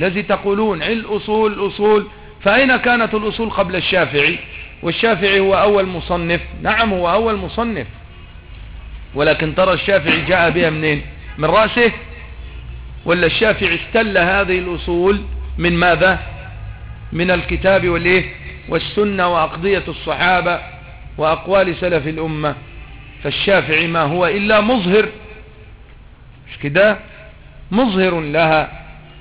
الذي تقولون الأصول الأصول. فأين كانت الأصول قبل الشافعي؟ والشافعي هو أول مصنف. نعم هو أول مصنف. ولكن ترى الشافعي جاء بها منين؟ من رأسه؟ ولا الشافعي استل هذه الأصول من ماذا؟ من الكتاب والإيه؟ والسنة وأقضية الصحابة وأقوال سلف الأمة. فالشافعي ما هو إلا مظهر. مش كده؟ مظهر لها.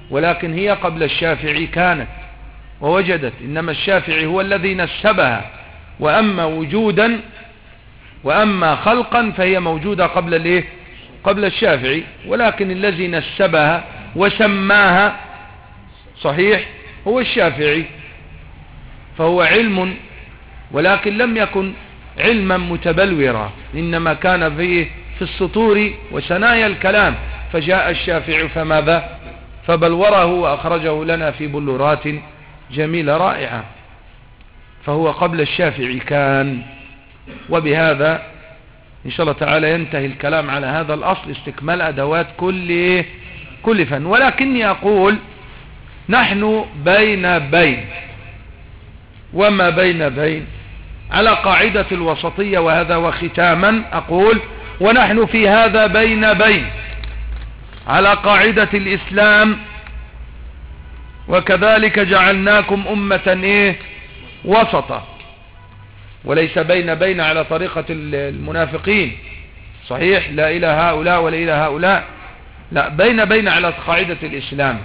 ولكن هي قبل الشافعي كانت ووجدت إنما الشافعي هو الذي نسبها وأما وجودا وأما خلقا فهي موجودة قبل الإيه؟ قبل الشافعي ولكن الذي نسبها وسماها صحيح هو الشافعي فهو علم ولكن لم يكن علما متبلورا إنما كان فيه في السطور وسنايا الكلام فجاء الشافعي فماذا؟ فبلوره وأخرجه لنا في بلورات جميلة رائعة فهو قبل الشافعي كان وبهذا إن شاء الله تعالى ينتهي الكلام على هذا الأصل استكمال أدوات كل كل فن. ولكني أقول نحن بين بين وما بين بين على قاعدة الوسطية وهذا وختاما أقول ونحن في هذا بين بين على قاعدة الإسلام وكذلك جعلناكم أمة إيه؟ وسطا. وليس بين بين على طريقة المنافقين. صحيح؟ لا إلى هؤلاء ولا إلى هؤلاء. لا بين بين على قاعدة الإسلام.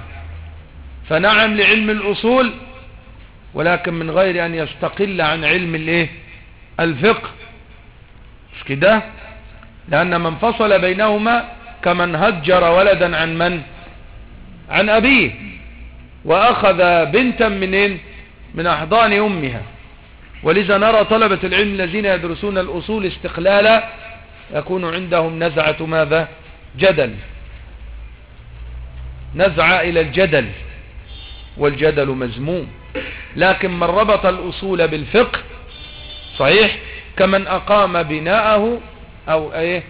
فنعم لعلم الأصول ولكن من غير أن يستقل عن علم الإيه؟ الفقه. مش كده؟ لأن من فصل بينهما كمن هجر ولدا عن من؟ عن أبيه. وأخذ بنتا منين من أحضان أمها. ولذا نرى طلبة العلم الذين يدرسون الأصول استقلالا يكون عندهم نزعة ماذا؟ جدل. نزعة إلى الجدل. والجدل مزموم لكن من ربط الأصول بالفقه صحيح؟ كمن أقام بناءه أو إيه؟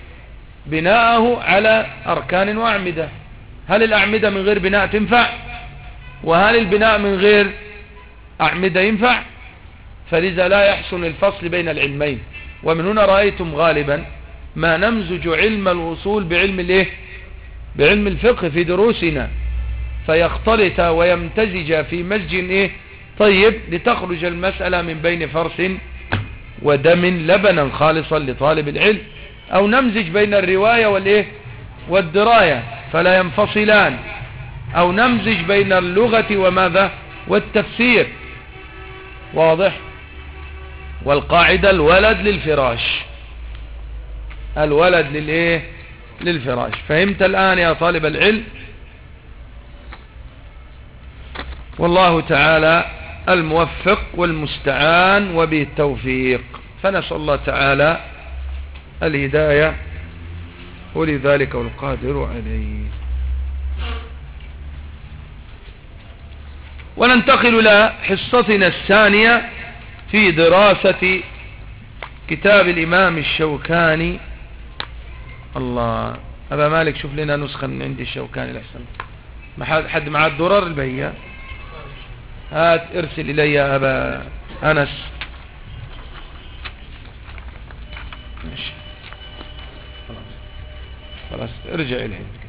بناءه على أركان وأعمدة. هل الأعمدة من غير بناء تنفع؟ وهل البناء من غير أعمدة ينفع؟ فلذا لا يحسن الفصل بين العلمين. ومن هنا رأيتم غالبا ما نمزج علم الوصول بعلم الإيه؟ بعلم الفقه في دروسنا. فيختلط ويمتزج في مزج إيه؟ طيب لتخرج المسألة من بين فرس ودم لبنا خالصا لطالب العلم. أو نمزج بين الرواية والإيه؟ والدراية. فلا ينفصلان. أو نمزج بين اللغة وماذا؟ والتفسير. واضح؟ والقاعدة الولد للفراش. الولد للإيه؟ للفراش. فهمت الآن يا طالب العلم؟ والله تعالى الموفق والمستعان وبه التوفيق فنسأل الله تعالى الهداية ولذلك والقادر عليه. وننتقل إلى حصتنا الثانية في دراسة كتاب الإمام الشوكاني. الله أبا مالك شوف لنا نسخة من عند الشوكاني الأحسن. ما حد مع الدرر البيئة هات ارسل إلي يا أبا أنس. ماشي. خلاص ارجع إليه.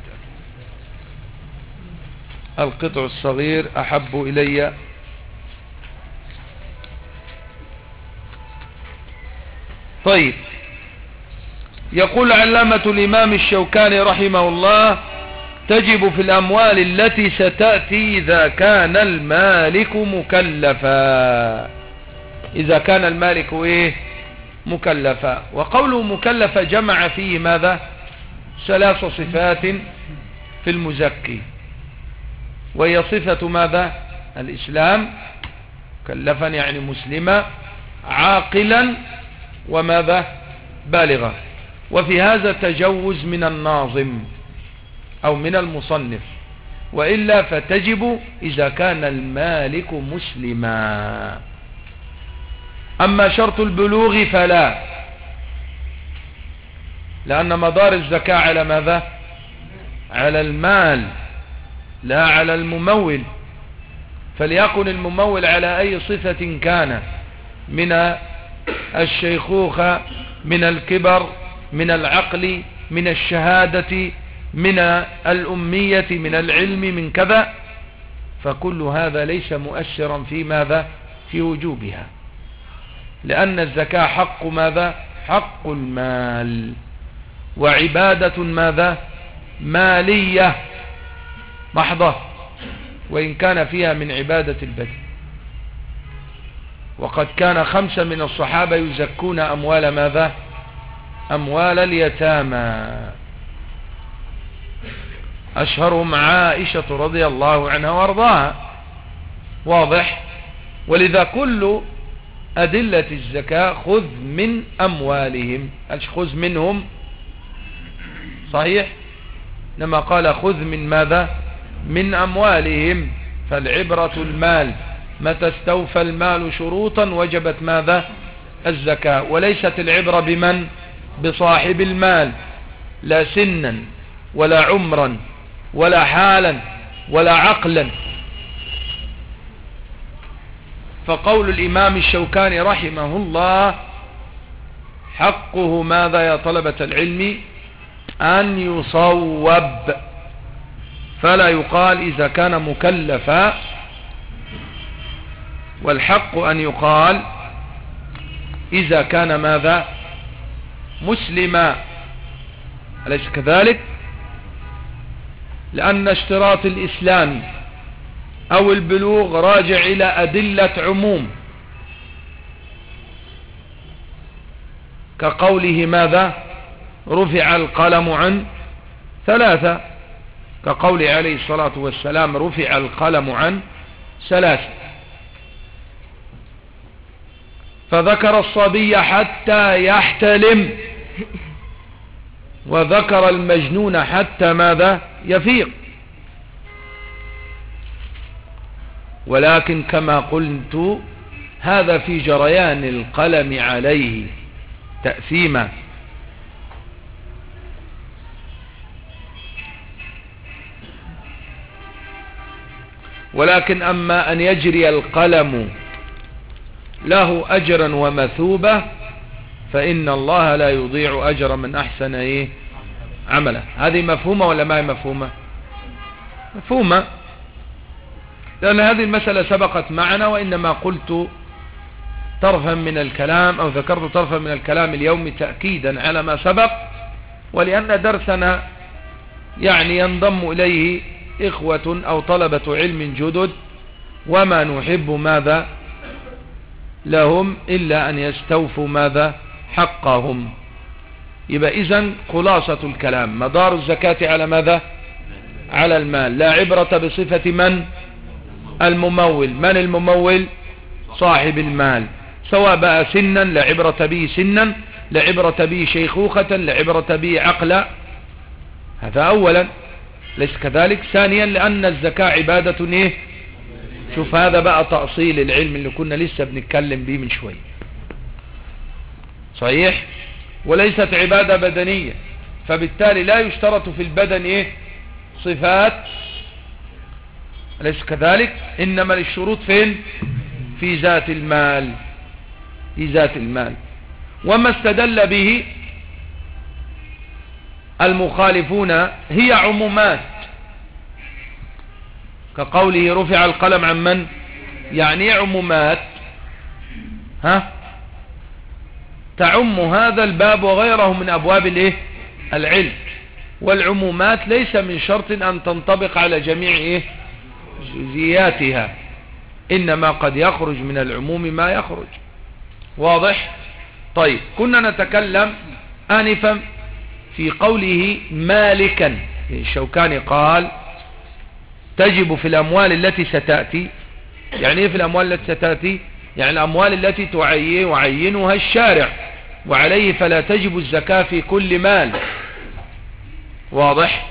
القطع الصغير أحب إلي. طيب. يقول علامة الإمام الشوكاني رحمه الله تجب في الأموال التي ستأتي إذا كان المالك مكلفا. إذا كان المالك إيه؟ مكلفا. وقوله مكلفة جمع فيه ماذا؟ ثلاث صفات في المزكي. وهي صفة ماذا؟ الإسلام. مكلفا يعني مسلما عاقلا وماذا؟ بالغا. وفي هذا تجوز من الناظم أو من المصنف. وإلا فتجب إذا كان المالك مسلما. أما شرط البلوغ فلا. لأن مدار الزكاة على ماذا؟ على المال. لا على الممول. فليكن الممول على أي صفة كان. من الشيخوخة من الكبر من العقل من الشهادة من الأمية من العلم من كذا. فكل هذا ليس مؤثرا في ماذا؟ في وجوبها. لأن الزكاة حق ماذا؟ حق المال. وعبادة ماذا؟ مالية. محضة وإن كان فيها من عبادة البدن. وقد كان خمسة من الصحابة يزكون أموال ماذا؟ أموال اليتامى. أشهرهم عائشة رضي الله عنها وأرضاها. واضح؟ ولذا كل أدلة الزكاة خذ من أموالهم. خذ منهم. صحيح؟ لما قال خذ من ماذا؟ من أموالهم فالعبرة المال. متى استوفى المال شروطا وجبت ماذا؟ الزكاة. وليست العبرة بمن؟ بصاحب المال. لا سنا ولا عمرا ولا حالا ولا عقلا. فقول الإمام الشوكاني رحمه الله حقه ماذا يا طلبة العلم؟ أن يصوب. فلا يقال إذا كان مكلفا والحق أن يقال إذا كان ماذا؟ مسلما. أليس كذلك؟ لأن اشتراط الإسلام أو البلوغ راجع إلى أدلة عموم. كقوله ماذا؟ رفع القلم عن ثلاثة. كقول عليه الصلاة والسلام رفع القلم عن ثلاثة فذكر الصبي حتى يحتلم. وذكر المجنون حتى ماذا؟ يفيق. ولكن كما قلت هذا في جريان القلم عليه تأثيما. ولكن أما أن يجري القلم له أجرا ومثوبة فإن الله لا يضيع أجر من أحسن إيه؟ عمله. هذه مفهومة ولا ما هي مفهومة؟ مفهومة. لأن هذه المسألة سبقت معنا وإنما قلت طرفا من الكلام أو ذكرت طرفا من الكلام اليوم تأكيدا على ما سبق ولأن درسنا يعني ينضم إليه إخوة أو طلبة علم جدد وما نحب ماذا لهم إلا أن يستوفوا ماذا حقهم. يبقى إذن خلاصة الكلام. مدار الزكاة على ماذا؟ على المال. لا عبرة بصفة من؟ الممول. من الممول؟ صاحب المال. سواء بقى سنا لا عبرة به سنا لا عبرة به شيخوخة لا عبرة به عقلا. هذا أولا. ليس كذلك. ثانيا لأن الزكاة عبادة إيه؟ شوف هذا بقى تأصيل العلم اللي كنا لسه بنتكلم به من شوية صحيح؟ وليست عبادة بدنية. فبالتالي لا يشترط في البدن إيه؟ صفات. أليس كذلك؟ إنما الشروط فين؟ في ذات المال. في ذات المال. وما استدل به المخالفون هي عمومات. كقوله رفع القلم عن من؟ يعني عمومات. ها؟ تعم هذا الباب وغيره من أبواب الإيه؟ العلم. والعمومات ليس من شرط أن تنطبق على جميع إيه؟ جزئياتها. إنما قد يخرج من العموم ما يخرج. واضح؟ طيب كنا نتكلم آنفا في قوله مالكا. الشوكاني قال تجب في الأموال التي ستأتي. يعني إيه في الأموال التي ستأتي؟ يعني الأموال التي تعين وعينها الشارع. وعليه فلا تجب الزكاة في كل مال. واضح؟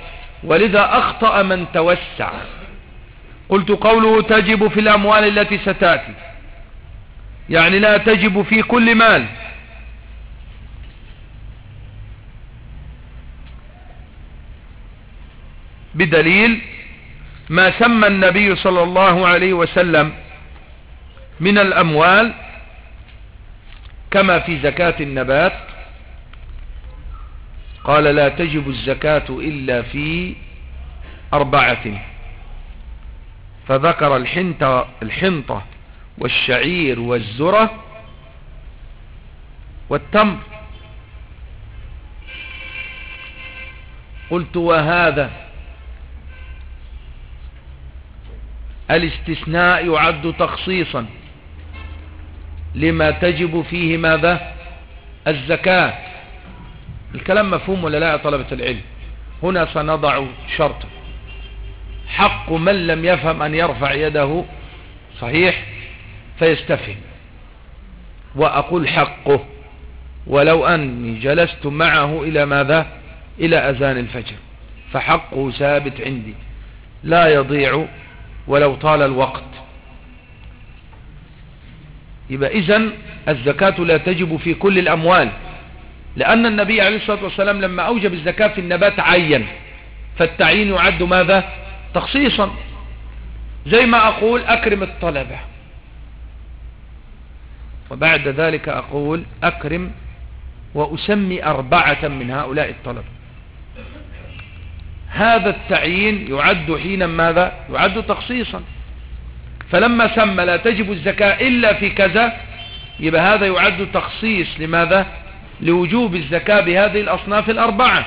ولذا أخطأ من توسع. قلت قوله تجب في الأموال التي ستأتي. يعني لا تجب في كل مال. بدليل ما سمى النبي صلى الله عليه وسلم من الأموال كما في زكاة النبات. قال لا تجب الزكاة إلا في أربعة. فذكر الحنطة, الحنطة والشعير والزرة والتمر. قلت وهذا الاستثناء يعد تخصيصا لما تجب فيه ماذا؟ الزكاة. الكلام مفهوم ولا لا يا طلبة العلم؟ هنا سنضع شرطا حق من لم يفهم أن يرفع يده صحيح فيستفهم. وأقول حقه. ولو أني جلست معه إلى ماذا؟ إلى أذان الفجر. فحقه ثابت عندي. لا يضيع ولو طال الوقت. يبقى إذن الزكاة لا تجب في كل الأموال لأن النبي عليه الصلاة والسلام لما أوجب الزكاة في النبات عين فالتعيين يعد ماذا؟ تخصيصا. زي ما أقول أكرم الطلبة وبعد ذلك أقول أكرم وأسمي أربعة من هؤلاء الطلبة هذا التعيين يعد حينا ماذا؟ يعد تخصيصا. فلما سمى لا تجب الزكاة إلا في كذا يبقى هذا يعد تخصيص. لماذا؟ لوجوب الزكاة بهذه الأصناف الأربعة.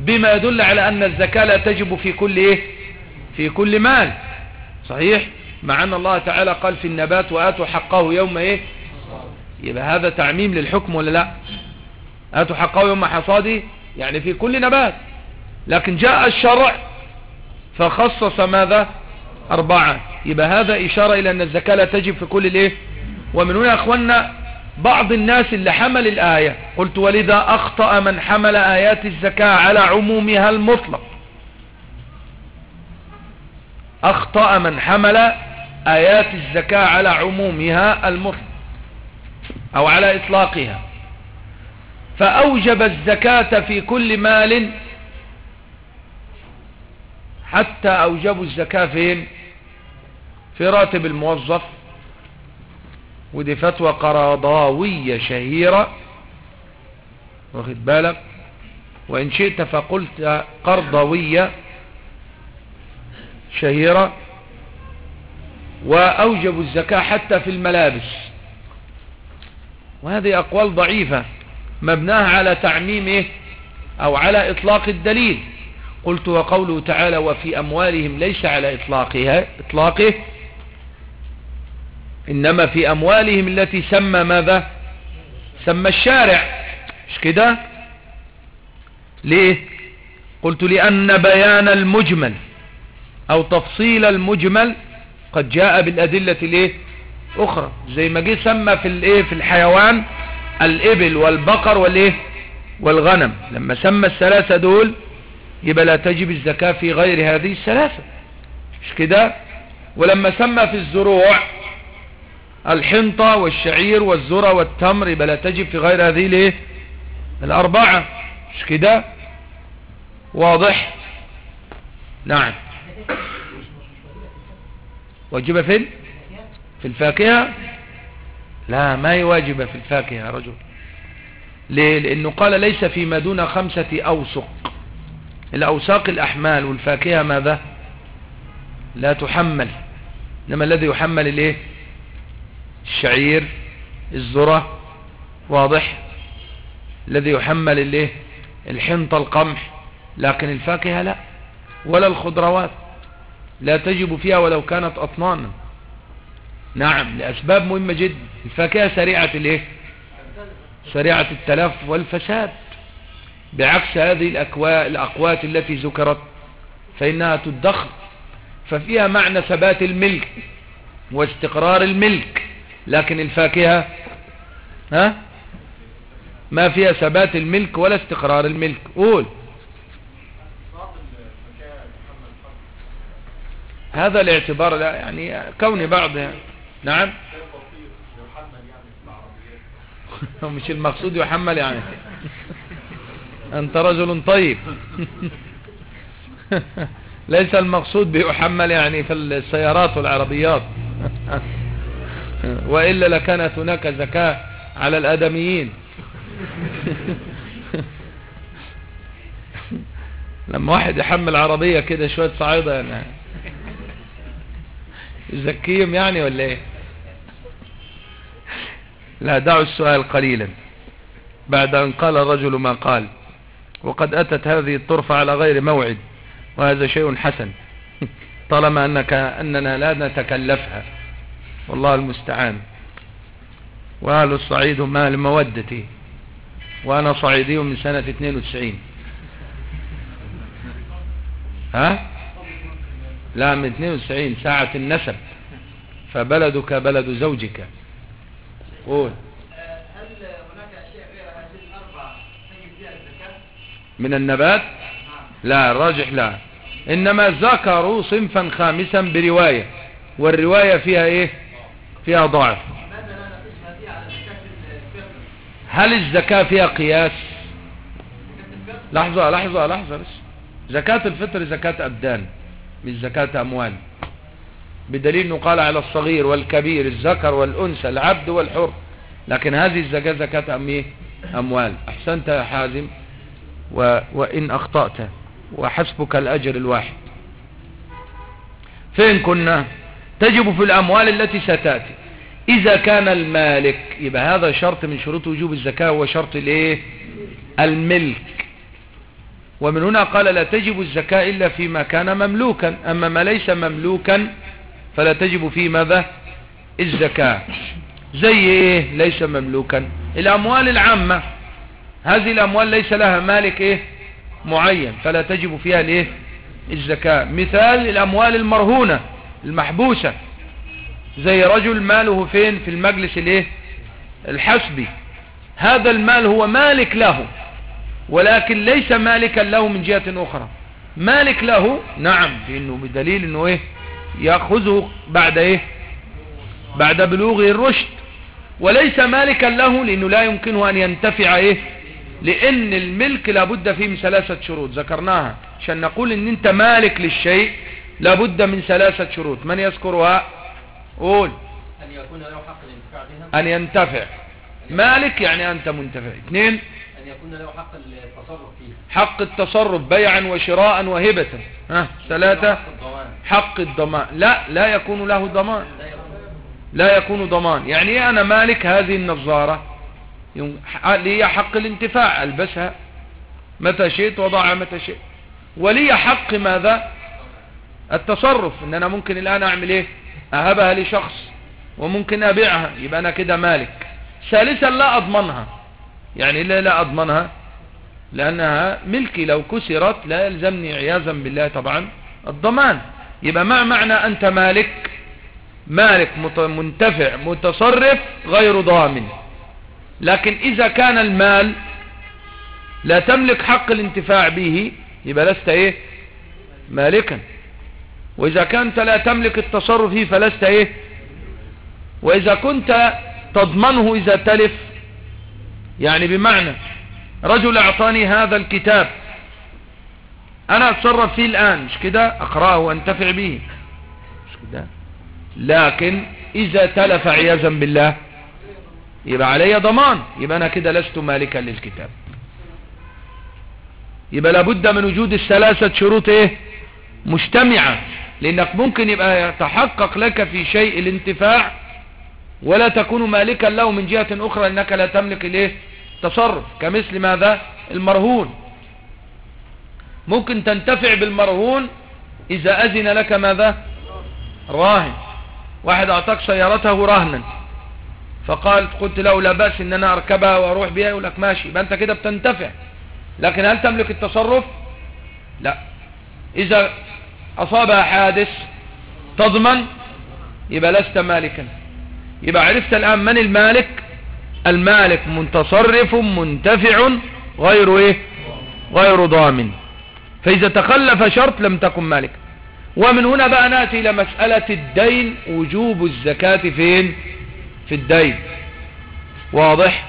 بما يدل على أن الزكاة لا تجب في كل إيه؟ في كل مال. صحيح؟ مع أن الله تعالى قال في النبات وآتوا حقه يوم إيه؟ يبقى هذا تعميم للحكم ولا لا؟ آتوا حقه يوم حصاده يعني في كل نبات. لكن جاء الشرع فخصص ماذا؟ أربعة. يبقى هذا إشارة إلى أن الزكاة لا تجب في كل الإيه؟ ومن هنا أخوانا بعض الناس اللي حمل الآية قلت ولذا أخطأ من حمل آيات الزكاة على عمومها المطلق. أخطأ من حمل آيات الزكاة على عمومها المطلق أو على إطلاقها. فأوجب الزكاة في كل مال حتى أوجبوا الزكاة فين؟ في راتب الموظف. ودي فتوى قراضاوية شهيرة. واخد بالك؟ وإن شئت فقلت قرضوية شهيرة. وأوجبوا الزكاة حتى في الملابس. وهذه أقوال ضعيفة مبناها على تعميمه أو على إطلاق الدليل. قلت وقوله تعالى وفي أموالهم ليس على إطلاقها إطلاقه. إنما في أموالهم التي سمى ماذا؟ سمى الشارع. مش كده؟ ليه؟ قلت لأن بيان المجمل أو تفصيل المجمل قد جاء بالأدلة الايه أخرى. زي ما جه سمى في الإيه؟ في الحيوان الإبل والبقر والإيه؟ والغنم. لما سمى الثلاثة دول يبقى لا تجب الزكاة في غير هذه الثلاثة. مش كده؟ ولما سمى في الزروع الحنطة والشعير والذرة والتمر يبقى لا تجب في غير هذه الإيه؟ الأربعة. مش كده؟ واضح؟ نعم. واجبة فين في الفاكهة؟ لا ما هي واجبة في الفاكهة يا رجل؟ ليه؟ لأنه قال ليس فيما دون خمسة أوسق. الأوساق الأحمال والفاكهة ماذا؟ لا تحمل. إنما الذي يحمل الإيه؟ الشعير الذرة واضح؟ الذي يحمل الإيه؟ الحنطة القمح. لكن الفاكهة لا ولا الخضروات. لا تجب فيها ولو كانت أطنانا. نعم لأسباب مهمة جدا. الفاكهة سريعة الإيه؟ سريعة التلف والفساد. بعكس هذه الأقوات التي ذكرت فإنها تدخر ففيها معنى ثبات الملك واستقرار الملك لكن الفاكهة ها؟ ما فيها ثبات الملك ولا استقرار الملك. قول. هذا الاعتبار لا يعني كون بعض يعني. نعم مش المقصود يحمل يعني. أنت رجل طيب. ليس المقصود بيحمل يعني في السيارات والعربيات وإلا لكانت هناك زكاة على الآدميين. لما واحد يحمل عربية كده شوية صعيدة يعني. يزكيهم يعني ولا إيه؟ لا دعوا السؤال قليلا. بعد أن قال الرجل ما قال. وقد أتت هذه الطرفة على غير موعد وهذا شيء حسن. طالما أنك أننا لا نتكلفها. والله المستعان. وأهل الصعيد هم أهل مودتي وأنا صعيدي من سنة 92 ها؟ لا من 92 ساعة النسب. فبلدك بلد زوجك. قول هل هناك أشياء غير هذه الأربعة تجد فيها الزكاة؟ من النبات؟ لا الراجح لا. إنما ذكروا صنفا خامسا برواية والرواية فيها إيه؟ فيها ضعف؟ هل الزكاة فيها قياس؟ لحظة لحظة لحظة بس. زكاة الفطر زكاة أبدان مش زكاة أموال. بدليل إنه قال على الصغير والكبير الذكر والأنثى العبد والحر. لكن هذه الزكاة زكاة أم إيه؟ أموال. أحسنت يا حازم؟ و... وإن أخطأت وحسبك الأجر الواحد. فين كنا؟ تجب في الأموال التي ستأتي. إذا كان المالك يبقى هذا شرط من شروط وجوب الزكاة هو شرط الايه الملك. ومن هنا قال لا تجب الزكاة إلا فيما كان مملوكا. أما ما ليس مملوكا فلا تجب فيه ماذا؟ الزكاة. زي إيه؟ ليس مملوكا. الأموال العامة. هذه الأموال ليس لها مالك إيه؟ معين فلا تجب فيها الإيه؟ الزكاة. مثال الأموال المرهونة المحبوسة. زي رجل ماله فين؟ في المجلس الإيه؟ الحسبي. هذا المال هو مالك له ولكن ليس مالكا له من جهة أخرى. مالك له؟ نعم لأنه بدليل إنه إيه؟ يأخذه بعد إيه؟ بعد بلوغه الرشد. وليس مالكا له لأنه لا يمكنه أن ينتفع إيه؟ لأن الملك لابد فيه من ثلاثة شروط ذكرناها. عشان نقول إن أنت مالك للشيء لابد من ثلاثة شروط. من يذكرها؟ قول. أن يكون له حق الانتفاع بها أن ينتفع. مالك يعني أنت منتفع. اثنين. أن يكون له حق التصرف فيها حق التصرف بيعا وشراء وهبة. ها ثلاثة. حق الضمان. لا لا يكون له ضمان. لا يكون ضمان. يعني إيه أنا مالك؟ هذه النظارة. لي حق الانتفاع ألبسها. متى شئت وضعها متى شئت. ولي حق ماذا؟ التصرف. إن أنا ممكن الآن أعمل إيه؟ أهبها لشخص وممكن أبيعها. يبقى أنا كده مالك. ثالثا لا أضمنها. يعني لا لا أضمنها؟ لأنها ملكي. لو كسرت لا يلزمني عياذا بالله طبعا الضمان. يبقى ما معنى أنت مالك؟ مالك منتفع متصرف غير ضامن. لكن إذا كان المال لا تملك حق الانتفاع به يبقى لست إيه؟ مالكا. وإذا كنت لا تملك التصرف فيه فلست إيه؟ وإذا كنت تضمنه إذا تلف يعني بمعنى رجل أعطاني هذا الكتاب أنا أتصرف فيه الآن مش كده؟ أقرأه وأنتفع به. مش كده؟ لكن إذا تلف عياذا بالله يبقى علي ضمان. يبقى أنا كده لست مالكا للكتاب. يبقى لابد من وجود الثلاثة شروط إيه؟ مجتمعة. لأنك ممكن يبقى يتحقق لك في شيء الانتفاع ولا تكون مالكا له من جهة أخرى انك لا تملك الايه تصرف. كمثل ماذا؟ المرهون. ممكن تنتفع بالمرهون إذا أذن لك ماذا؟ راهن. واحد أعطاك سيارته رهنا. فقال قلت له لا بأس إن أنا أركبها وأروح بها يقول لك ماشي يبقى أنت كده بتنتفع. لكن هل تملك التصرف؟ لا. إذا اصابها حادث تضمن يبقى لست مالكا. يبقى عرفت الآن من المالك؟ المالك متصرف منتفع غير إيه؟ غير ضامن. فإذا تخلف شرط لم تكن مالك ومن هنا بقى نأتي إلى مسألة الدين وجوب الزكاة فين؟ في الدين. واضح؟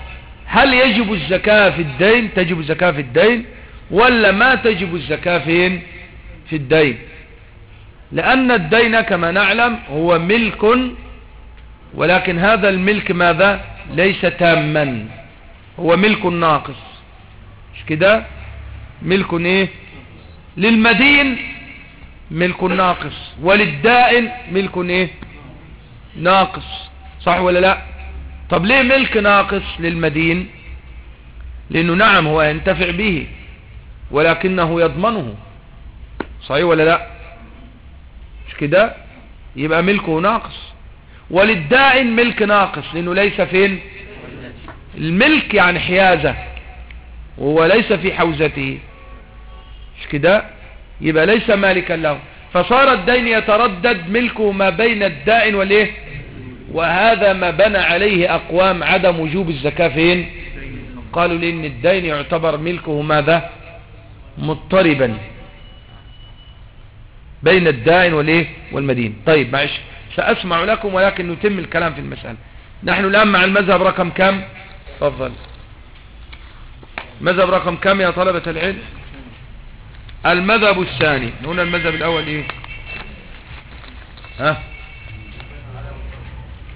هل يجب الزكاة في الدين؟ تجب الزكاة في الدين ولا ما تجب الزكاة فين في الدين؟ لأن الدين كما نعلم هو ملك ولكن هذا الملك ماذا؟ ليس تاما. هو ملك ناقص. مش كده؟ ملك إيه؟ للمدين ملك ناقص وللدائن ملك إيه؟ ناقص. صح ولا لا؟ طب ليه ملك ناقص للمدين؟ لأنه نعم هو ينتفع به ولكنه يضمنه. صحيح ولا لا؟ مش كده؟ يبقى ملكه ناقص. وللدائن ملك ناقص لأنه ليس فين؟ الملك يعني حيازة وهو ليس في حوزته. مش كده؟ يبقى ليس مالكا له. فصار الدين يتردد ملكه ما بين الدائن والإيه؟ وهذا ما بنى عليه أقوام عدم وجوب الزكاة فين؟ قالوا لإن الدين يعتبر ملكه ماذا؟ مضطربا بين الدائن والإيه؟ والمدين. طيب معلش سأسمع لكم ولكن نتم الكلام في المسألة. نحن الآن مع المذهب رقم كم؟ تفضل. مذهب رقم كم يا طلبة العلم؟ المذهب الثاني. هنا المذهب الأول إيه؟ ها؟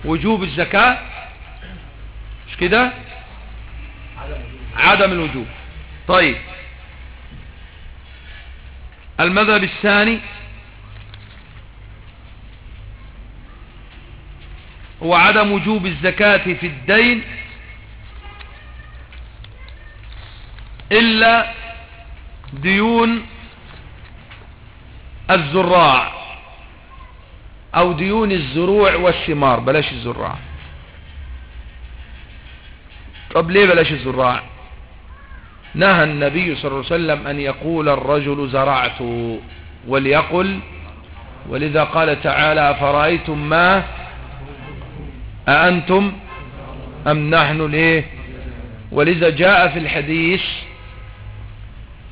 وجوب الزكاة؟ مش كده؟ عدم الوجوب. طيب. المذهب الثاني هو عدم وجوب الزكاة في الدين إلا ديون الزراع. أو ديون الزروع والثمار بلاش الزراع طب ليه بلاش الزراع نهى النبي صلى الله عليه وسلم أن يقول الرجل زرعت وليقل ولذا قال تعالى أفرأيتم ما أأنتم أم نحن ليه؟ ولذا جاء في الحديث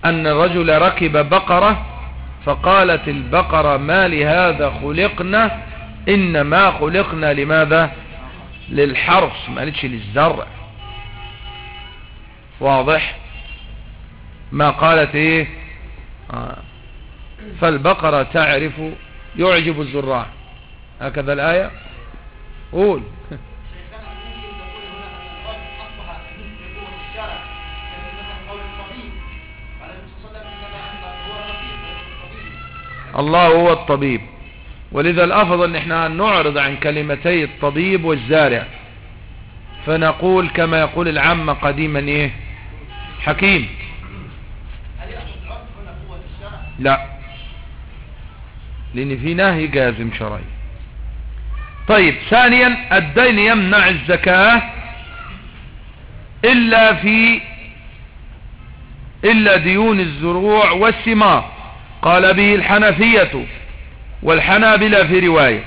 أن الرجل ركب بقرة فقالت البقرة ما لهذا خلقنا؟ إنما خلقنا لماذا؟ للحرث ما قالتش للزرع. واضح؟ ما قالت إيه؟ آه. فالبقرة تعرف يعجب الزراع. هكذا الآية؟ قول. الله هو الطبيب. ولذا الأفضل إن إحنا نعرض عن كلمتي الطبيب والزارع. فنقول كما يقول العامة قديما إيه؟ حكيم؟ لا. لأن في نهي جازم شرعي. طيب ثانيا الدين يمنع الزكاة إلا في إلا ديون الزروع والثمار. قال به الحنفية والحنابلة في رواية.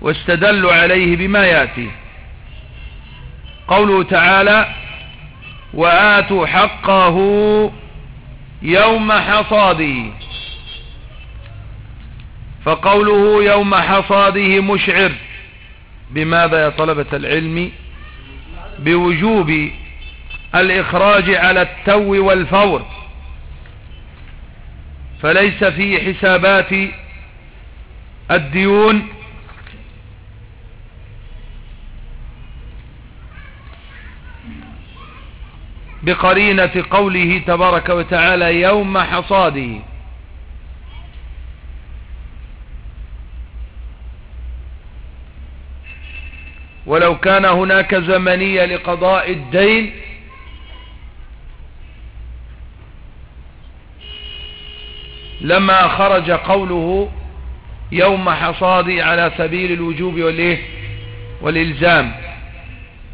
واستدلوا عليه بما يأتي. قوله تعالى وآتوا حقه يوم حصاده. فقوله يوم حصاده مشعر بماذا يا طلبة العلم؟ بوجوب الإخراج على التو والفور. فليس في حسابات الديون بقرينة قوله تبارك وتعالى يوم حصاده. ولو كان هناك زمنية لقضاء الدين لما خرج قوله يوم حصادي على سبيل الوجوب والإيه؟ والإلزام.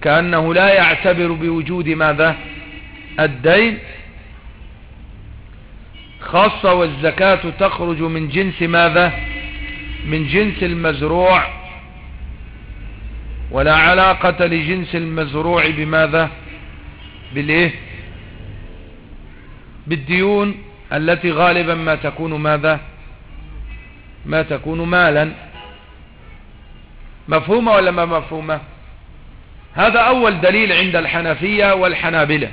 كأنه لا يعتبر بوجود ماذا؟ الدين. خاصة والزكاة تخرج من جنس ماذا؟ من جنس المزروع. ولا علاقة لجنس المزروع بماذا؟ بالإيه؟ بالديون. التي غالبا ما تكون ماذا؟ ما تكون مالا. مفهومة ولا ما مفهومة؟ هذا أول دليل عند الحنفية والحنابلة.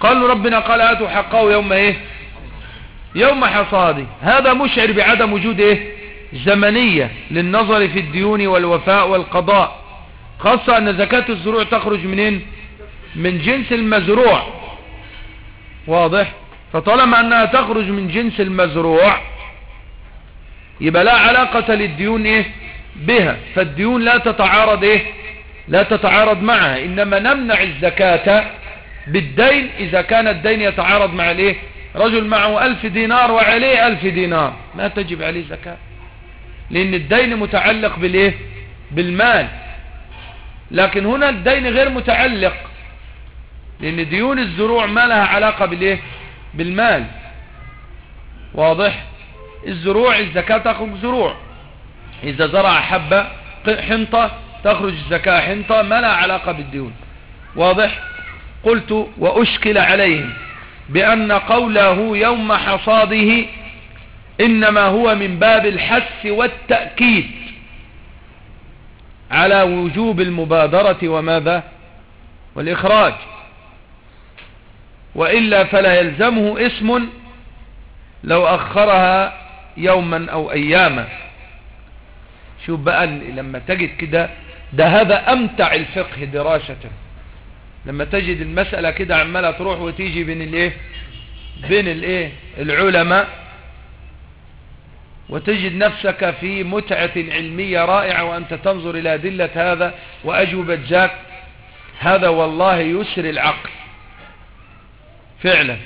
قالوا ربنا قال آتوا حقه يوم إيه؟ يوم حصاده. هذا مشعر بعدم وجود إيه؟ زمنية للنظر في الديون والوفاء والقضاء. خاصة أن زكاة الزروع تخرج منين؟ من جنس المزروع. واضح؟ فطالما أنها تخرج من جنس المزروع يبقى لا علاقة للديون إيه؟ بها. فالديون لا تتعارض إيه؟ لا تتعارض معها. إنما نمنع الزكاة بالدين إذا كان الدين يتعارض مع الإيه؟ رجل معه ألف دينار وعليه ألف دينار. ما تجب عليه زكاة. لأن الدين متعلق بالإيه؟ بالمال. لكن هنا الدين غير متعلق. لأن ديون الزروع ما لها علاقة بالإيه؟ بالمال. واضح؟ الزروع الزكاة تخرج زروع. إذا زرع حبة حنطة تخرج الزكاة حنطة ما لها علاقة بالديون. واضح؟ قلت وأشكل عليهم بأن قوله يوم حصاده إنما هو من باب الحث والتأكيد على وجوب المبادرة وماذا؟ والإخراج. وإلا فلا يلزمه اسم لو أخرها يوما أو أياما. شوف بقى لما تجد كده ده هذا أمتع الفقه دراسة. لما تجد المسألة كده عمالة تروح وتيجي بين الإيه؟ بين الإيه؟ العلماء. وتجد نفسك في متعة علمية رائعة وأنت تنظر إلى أدلة هذا وأجوبة ذاك هذا والله يسر العقل. فعلا.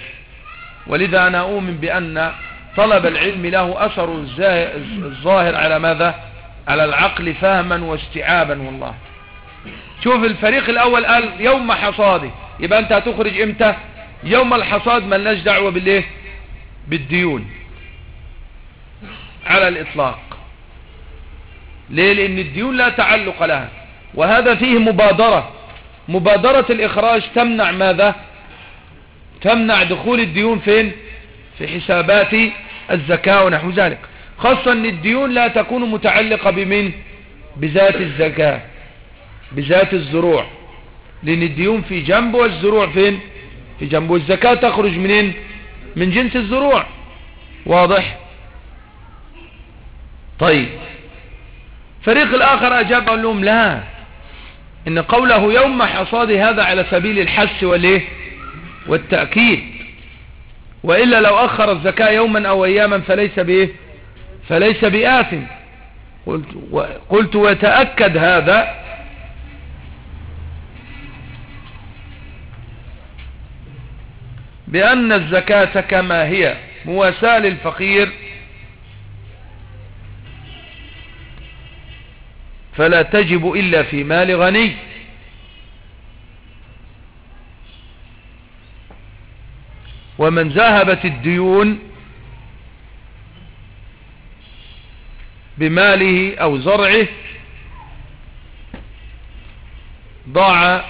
ولذا أنا أؤمن بأن طلب العلم له أثر الظاهر على ماذا؟ على العقل فهما واستيعابا والله. شوف الفريق الأول قال يوم حصاده يبقى أنت هتخرج إمتى؟ يوم الحصاد ملناش دعوة بالإيه؟ بالديون. على الإطلاق. ليه؟ لأن الديون لا تعلق لها. وهذا فيه مبادرة. مبادرة الإخراج تمنع ماذا؟ تمنع دخول الديون فين؟ في حسابات الزكاة ونحو ذلك. خاصة أن الديون لا تكون متعلقة بمن؟ بذات الزكاة بذات الزروع. لأن الديون في جنب والزروع فين؟ في جنب. والزكاة تخرج منين؟ من جنس الزروع. واضح؟ طيب. فريق الآخر أجاب قال لهم لا إن قوله يوم حصاد هذا على سبيل الحس والإيه؟ والتأكيد. وإلا لو أخر الزكاة يوما أو أياما فليس بإيه فليس بآثم. قلت, قلت وتأكد هذا. بأن الزكاة كما هي مواساة للفقير. فلا تجب إلا في مال غني. ومن ذهبت الديون بماله أو زرعه ضاع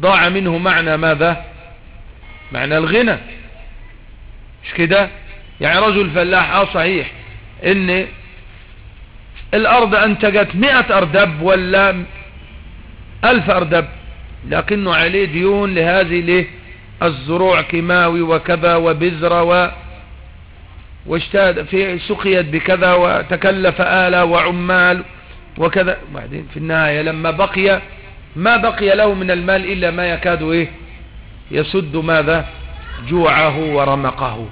ضاع منه معنى ماذا؟ معنى الغنى. مش كده؟ يعني رجل فلاح آه صحيح إن الأرض أنتجت مئة أردب ولا ألف أردب لكنه عليه ديون لهذه له الزروع كيماوي وكذا وبذرة و واشتاد في سقيت بكذا وتكلف آلة وعمال وكذا. بعدين في النهاية لما بقي ما بقي له من المال إلا ما يكاد إيه؟ يسد ماذا؟ جوعه ورمقه.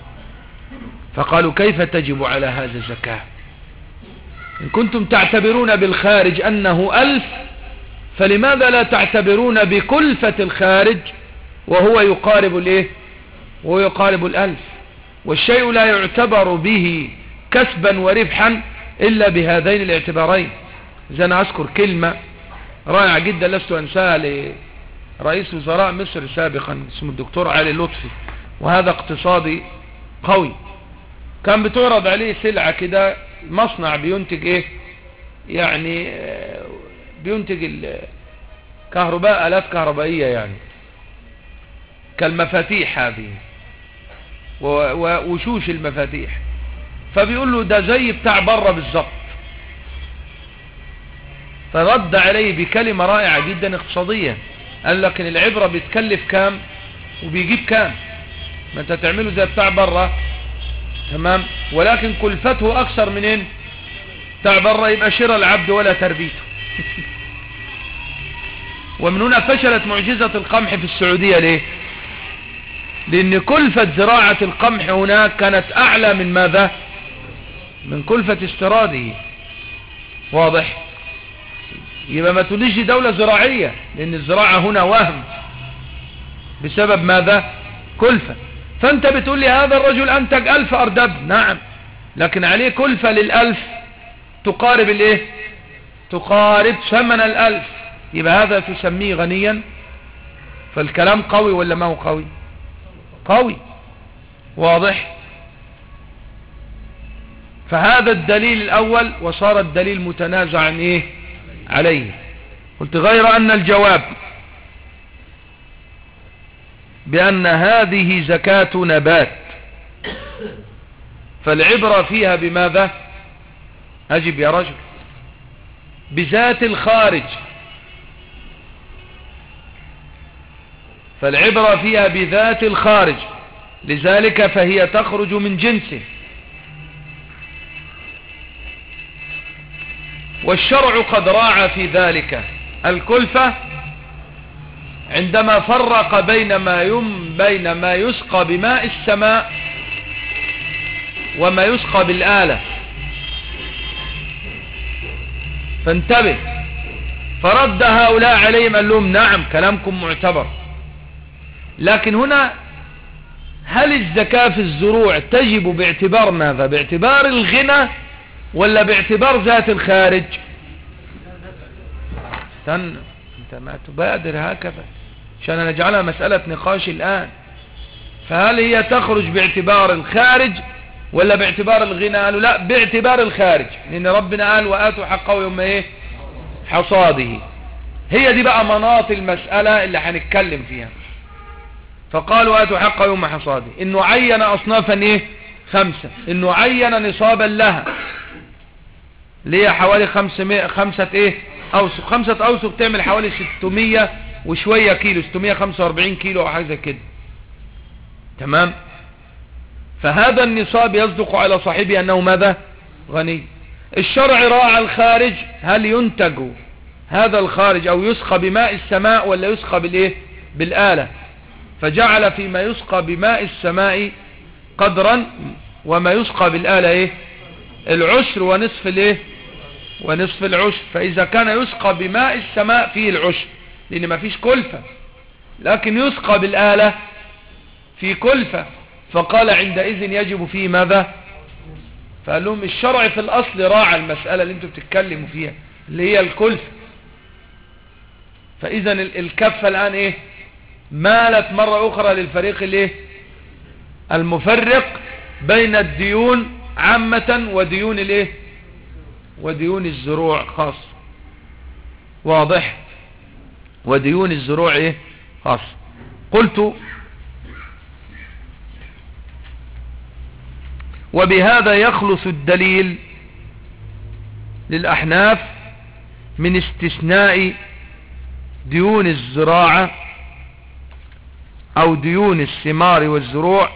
فقالوا كيف تجب على هذا الزكاة؟ إن كنتم تعتبرون بالخارج أنه ألف فلماذا لا تعتبرون بكلفة الخارج وهو يقارب الايه؟ وهو يقارب الألف. والشيء لا يعتبر به كسبا وربحا إلا بهذين الاعتبارين. إذا أنا أذكر كلمة رائعة جدا لست أنساها لرئيس وزراء مصر سابقا اسمه الدكتور علي لطفي. وهذا اقتصادي قوي. كان بتعرض عليه سلعة كده مصنع بينتج إيه؟ يعني بينتج الكهرباء آلات كهربائية يعني. كالمفاتيح هذه. ووشوش المفاتيح. فبيقول له ده زي بتاع بره بالظبط. فرد عليه بكلمة رائعة جدا اقتصادية قال لكن العبرة بتكلف كام وبيجيب كام. ما أنت تعمله زي بتاع بره. تمام؟ ولكن كلفته أكثر منين بتاع بره يبقى شراء العبد ولا تربيته. ومن هنا فشلت معجزة القمح في السعودية ليه؟ لأن كلفة زراعة القمح هناك كانت أعلى من ماذا؟ من كلفة استراده واضح؟ يبقى ما تقوليش دولة زراعية لأن الزراعة هنا وهم. بسبب ماذا؟ كلفة. فأنت بتقول لي هذا الرجل أنتج ألف أردب. نعم. لكن عليه كلفة للألف. تقارب الإيه؟ تقارب ثمن الألف. يبقى هذا تسميه غنيا؟ فالكلام قوي ولا ما هو قوي؟ قوي واضح؟ فهذا الدليل الأول وصار الدليل متنازعا إيه؟ عليه. قلت غير أن الجواب بأن هذه زكاة نبات. فالعبرة فيها بماذا؟ أجب يا رجل. بذات الخارج. فالعبرة فيها بذات الخارج. لذلك فهي تخرج من جنسه. والشرع قد راعى في ذلك. الكلفة عندما فرق بين ما يم بين ما يسقى بماء السماء وما يسقى بالآلة. فانتبه. فرد هؤلاء عليهم قال لهم نعم كلامكم معتبر. لكن هنا هل الزكاة في الزروع تجب باعتبار ماذا؟ باعتبار الغنى ولا باعتبار ذات الخارج؟ استنى انت ما تبادر هكذا. عشان نجعلها مسألة نقاش الآن. فهل هي تخرج باعتبار الخارج ولا باعتبار الغنى؟ قالوا لا باعتبار الخارج. لأن ربنا قال وآتوا حقه يوم إيه؟ حصاده. هي دي بقى مناط المسألة اللي هنتكلم فيها. فقالوا آتوا حقه يوم حصاده. انه عين اصنافا إيه؟ خمسة. انه عين نصابا لها. ليه حوالي خمسة, خمسة إيه؟ أوسق. خمسة أوسق تعمل حوالي ستمية وشوية كيلو ستمية خمسة وأربعين كيلو أو حاجة كده. تمام؟ فهذا النصاب يصدق على صاحبه أنه ماذا؟ غني. الشرع راعى الخارج هل ينتج هذا الخارج أو يسقى بماء السماء ولا يسقى بالإيه؟ بالآلة. فجعل فيما يسقى بماء السماء قدرا وما يسقى بالآلة إيه؟ العشر ونصف الإيه؟ ونصف العشر. فإذا كان يسقى بماء السماء فيه العشر لأن ما فيش كلفة. لكن يسقى بالآلة في كلفة. فقال عندئذ يجب فيه ماذا؟ فقال لهم الشرع في الأصل راعى المسألة اللي أنتم بتتكلموا فيها اللي هي الكلفة. فاذا الكفة الآن إيه؟ مالت مرة أخرى للفريق الايه المفرق بين الديون عامة وديون الايه؟ وديون الزروع خاص. واضح؟ وديون الزروع إيه؟ خاص. قلت وبهذا يخلص الدليل للأحناف من استثناء ديون الزراعة أو ديون الثمار والزروع.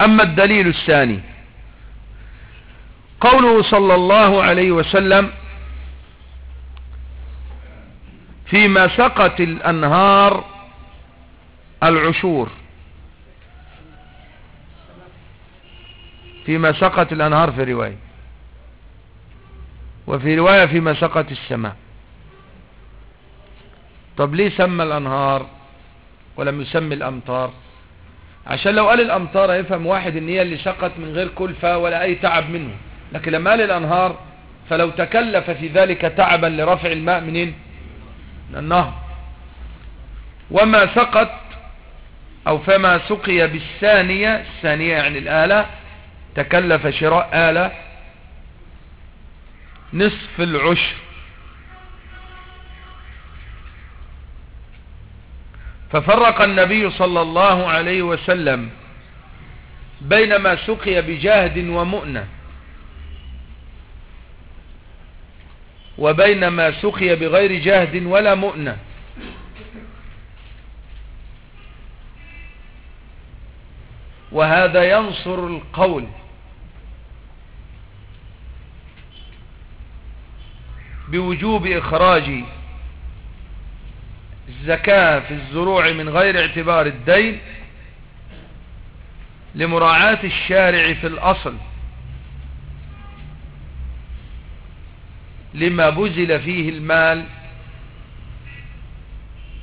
أما الدليل الثاني قوله صلى الله عليه وسلم فيما سقت الأنهار العشور. فيما سقت الأنهار في رواية. وفي رواية فيما سقت السماء. طب ليه سمى الأنهار ولم يسمي الأمطار؟ عشان لو قال الأمطار هيفهم واحد إن هي اللي سقط من غير كلفة ولا أي تعب منه. لكن لما قال الأنهار فلو تكلف في ذلك تعبا لرفع الماء منين؟ من النهر. وما سقط أو فما سقي بالثانية الثانية يعني الآلة تكلف شراء آلة نصف العشر. ففرق النبي صلى الله عليه وسلم بينما سقي بجهد ومؤنة وبينما سقي بغير جهد ولا مؤنة. وهذا ينصر القول. بوجوب إخراج الزكاة في الزروع من غير اعتبار الدين لمراعاة الشارع في الأصل لما بذل فيه المال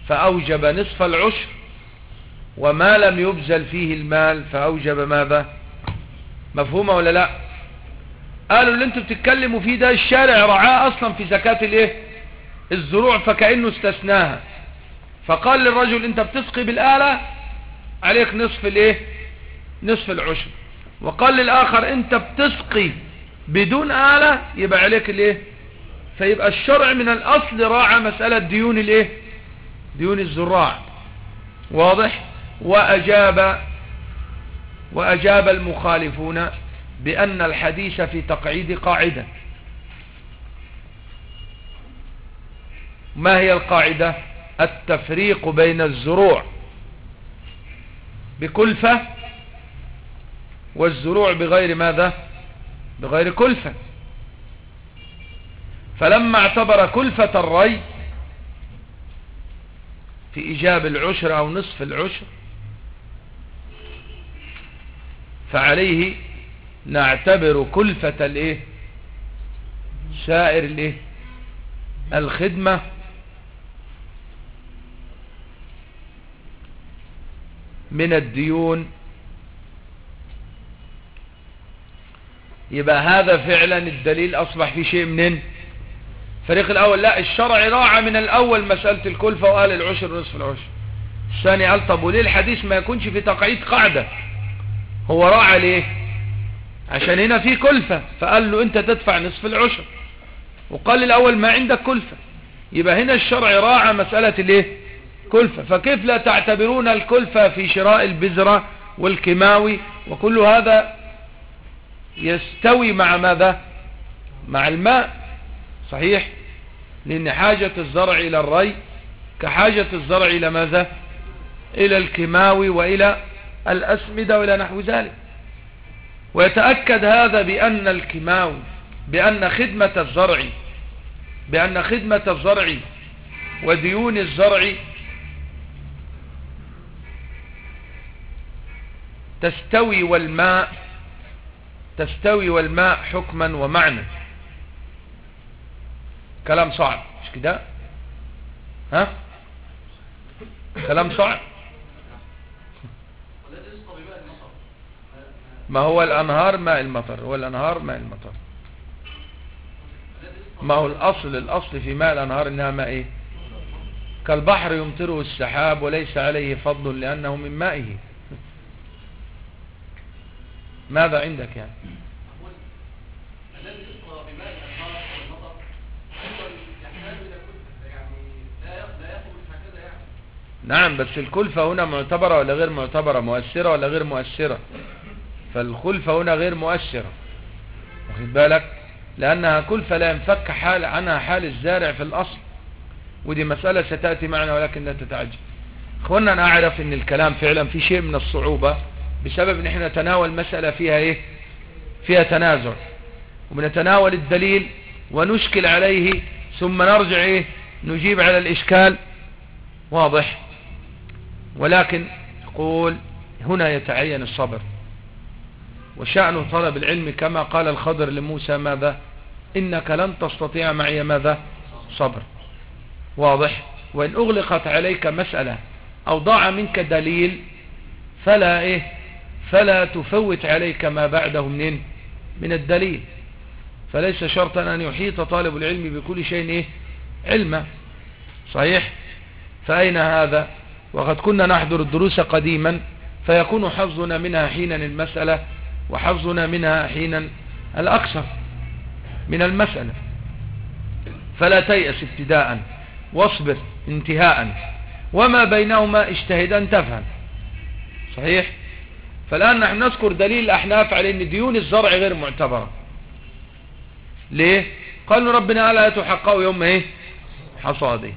فأوجب نصف العشر وما لم يبذل فيه المال فأوجب ماذا؟ مفهومة ولا لا؟ قالوا اللي أنتوا بتتكلموا فيه ده الشارع رعاه أصلا في زكاة الإيه؟ الزروع فكأنه استثناها. فقال للرجل انت بتسقي بالآلة عليك نصف الإيه؟ نصف العشر وقال للآخر انت بتسقي بدون آلة يبقى عليك الإيه؟ فيبقى الشرع من الأصل راعى مسألة ديون الإيه؟ ديون الزراع. واضح؟ وأجاب وأجاب المخالفون بأن الحديث في تقعيد قاعدة. ما هي القاعدة؟ التفريق بين الزروع بكلفة والزروع بغير ماذا؟ بغير كلفة. فلما اعتبر كلفة الري في إيجاب العشر أو نصف العشر فعليه نعتبر كلفة الايه؟ سائر الايه؟ الخدمة. من الديون. يبقى هذا فعلا الدليل أصبح في شيء منين؟ الفريق الأول لا الشرع راعى من الأول مسألة الكلفة وقال العشر ونصف العشر. الثاني قال طب وليه الحديث ما يكونش في تقعيد قاعدة؟ هو راعى ليه؟ عشان هنا في كلفة. فقال له انت تدفع نصف العشر. وقال الأول ما عندك كلفة. يبقى هنا الشرع راعى مسألة الايه؟ كلفة. فكيف لا تعتبرون الكلفة في شراء البذرة والكيماوي؟ وكل هذا يستوي مع ماذا؟ مع الماء. صحيح؟ لأن حاجة الزرع إلى الري كحاجة الزرع إلى ماذا؟ إلى الكيماوي وإلى الأسمدة وإلى نحو ذلك. ويتأكد هذا بأن الكيماوي بأن خدمة الزرع بأن خدمة الزرع وديون الزرع تستوي والماء تستوي والماء حكما ومعنى. كلام صعب مش كده؟ ها؟ كلام صعب. ما هو الأنهار؟ ماء المطر. هو الأنهار؟ ماء المطر. ما هو الأصل؟ الأصل في ماء الأنهار إنها ماء إيه؟ كالبحر يمطره السحاب وليس عليه فضل لأنه من مائه. ماذا عندك يعني؟ نعم بس الكلفة هنا معتبرة ولا غير معتبرة؟ مؤثرة ولا غير مؤثرة؟ فالخلفة هنا غير مؤثرة واخد بالك؟ لأنها كلفة لا ينفك حال عنها حال الزارع في الأصل. ودي مسألة ستأتي معنا ولكن لا تتعجب. إخوانا أنا أعرف إن الكلام فعلا في شيء من الصعوبة بسبب إن إحنا نتناول مسألة فيها إيه؟ فيها تنازع. وبنتناول الدليل ونشكل عليه ثم نرجع إيه؟ نجيب على الإشكال. واضح؟ ولكن يقول هنا يتعين الصبر. وشأن طلب العلم كما قال الخضر لموسى ماذا؟ إنك لن تستطيع معي ماذا؟ صبر. واضح؟ وإن أغلقت عليك مسألة أو ضاع منك دليل فلا إيه؟ فلا تفوت عليك ما بعده منين؟ من الدليل. فليس شرطا أن يحيط طالب العلم بكل شيء إيه؟ علما. صحيح؟ فأين هذا؟ وقد كنا نحضر الدروس قديما فيكون حظنا منها حينا المسألة وحظنا منها حينا الأكثر من المسألة. فلا تيأس ابتداء واصبر انتهاء وما بينهما اجتهد أن تفهم. صحيح؟ فالآن نحن نذكر دليل الأحناف على أن ديون الزرع غير معتبرة. ليه؟ قالوا ربنا ألا يتحققوا يوم إيه؟ حصاده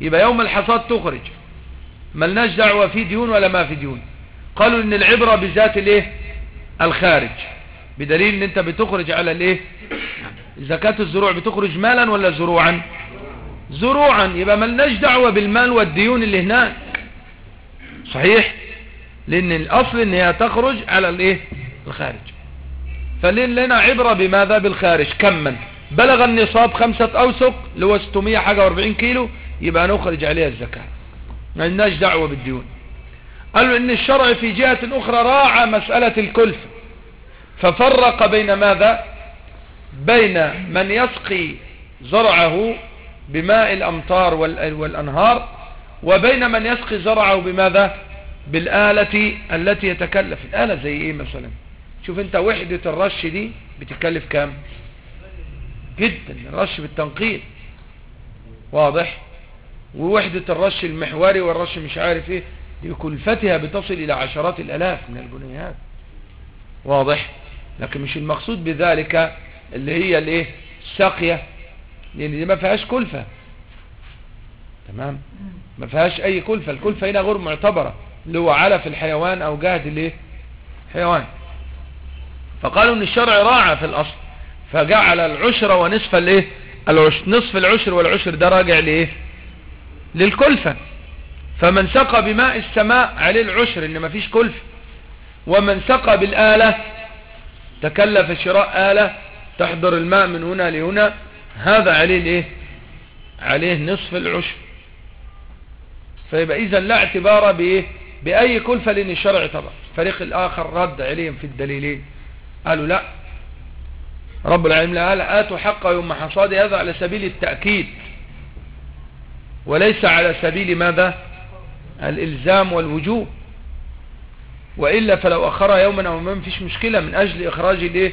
يبقى يوم الحصاد تخرج. ملناش دعوة في ديون ولا ما في ديون. قالوا إن العبرة بذات الإيه؟ الخارج. بدليل إن أنت بتخرج على الإيه؟ زكاة الزروع بتخرج مالا ولا زروعا؟ زروعا. يبقى ملناش دعوة بالمال والديون اللي هناك. صحيح؟ لأن الأصل إن هي تخرج على الإيه؟ الخارج. فلنا عبرة بماذا؟ بالخارج. كما. بلغ النصاب خمسة أوسق هو 600 حاجة 40 كيلو يبقى نخرج عليها الزكاة. ملناش دعوة بالديون. قالوا إن الشرع في جهة أخرى راعى مسألة الكلفة ففرق بين ماذا؟ بين من يسقي زرعه بماء الأمطار والأنهار وبين من يسقي زرعه بماذا؟ بالآلة التي يتكلف. الآلة زي إيه مثلا؟ شوف أنت وحدة الرش دي بتكلف كام؟ جدا. الرش بالتنقيل واضح؟ ووحدة الرش المحوري والرش مش عارف إيه كلفتها بتصل إلى عشرات الآلاف من الجنيهات واضح؟ لكن مش المقصود بذلك اللي هي الايه؟ الساقية. لأن دي ما فيهاش كلفة. تمام؟ ما فيهاش أي كلفة. الكلفة هنا غير معتبرة. اللي هو علف الحيوان أو جهد الايه؟ حيوان. فقالوا إن الشرع راعى في الأصل. فجعل العشر ونصف الايه؟ العشر نصف العشر والعشر ده راجع لإيه؟ للكلفة. فمن سقى بماء السماء عليه العشر إن مفيش كلفة. ومن سقى بالآلة تكلف شراء آلة تحضر الماء من هنا لهنا. هذا عليه الإيه؟ عليه نصف العشر فيبقى إذا لا اعتبار بإيه؟ بأي كلفة لأن الشرع طبعا. الفريق الآخر رد عليهم في الدليلين. قالوا لا. رب العالمين قال آتوا حق يوم حصاد هذا على سبيل التأكيد. وليس على سبيل ماذا؟ الإلزام والوجوب. وإلا فلو أخرها يوما أو ما فيش مشكلة من أجل إخراج الايه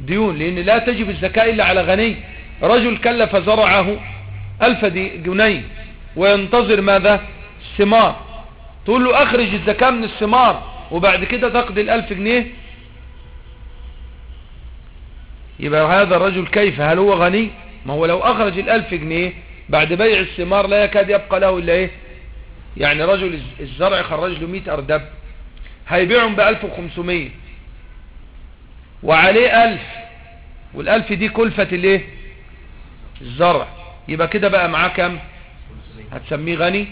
ديون لأن لا تجب الزكاة إلا على غني. رجل كلف زرعه ألف جنيه وينتظر ماذا؟ الثمار. تقول له أخرج الزكاة من الثمار وبعد كده تقضي الألف جنيه؟ يبقى هذا الرجل كيف؟ هل هو غني؟ ما هو لو أخرج الألف جنيه بعد بيع الثمار لا يكاد يبقى له إلا إيه؟ يعني رجل الزرع خرج له 100 أردب. هيبيعهم ب 1500 وعليه 1000 والألف دي كلفة الإيه؟ الزرع. يبقى كده بقى معاه كم هتسميه غني؟